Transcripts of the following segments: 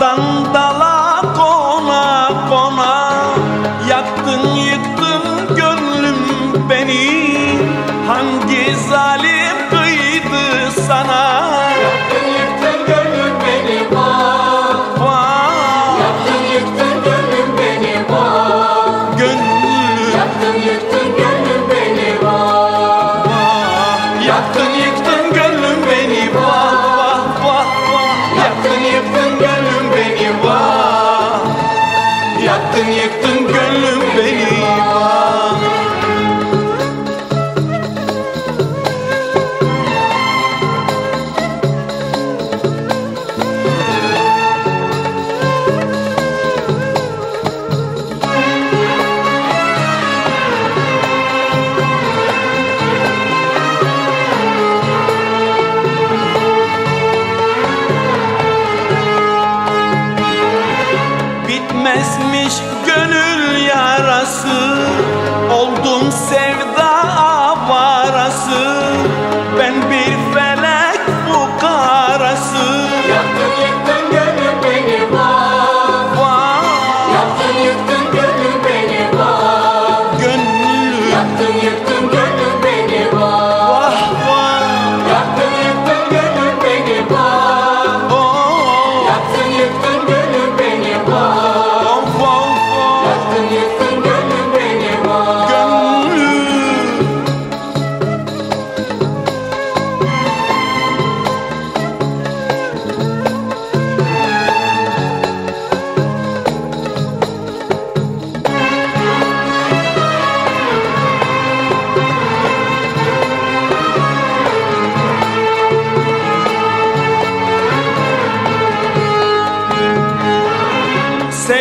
Daldan dala kona kona Yaktın yıktın gönlüm beni Hangi zalim kıydı sana? Yaktın yıktın gönlüm beni vah. Vah. Yaktın yıktın gönlüm beni vah. Gönlüm. Yaktın yıktın gönlüm beni vah. Vah. Yaktın yıktın Bitmezmiş gönül yarası. Oldum sevda avarası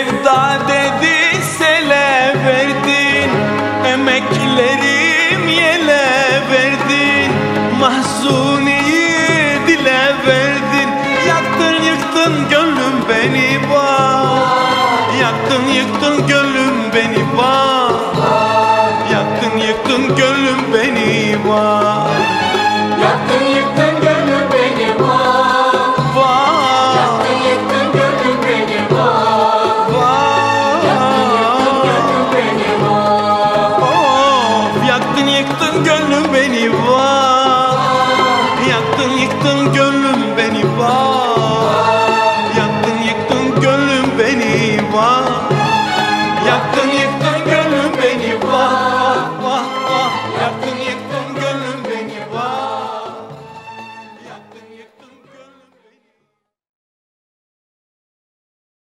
Sevda dedi sele verdin. Emeklerim yele verdin. Mahzuniyi dile verdin. Yaktın yıktın gönlüm beni vah Yaktın yıktın gönlüm beni vah Yaktın yıktın gönlüm beni vah Yaktın yıktın yıktın gönlüm beni gönlüm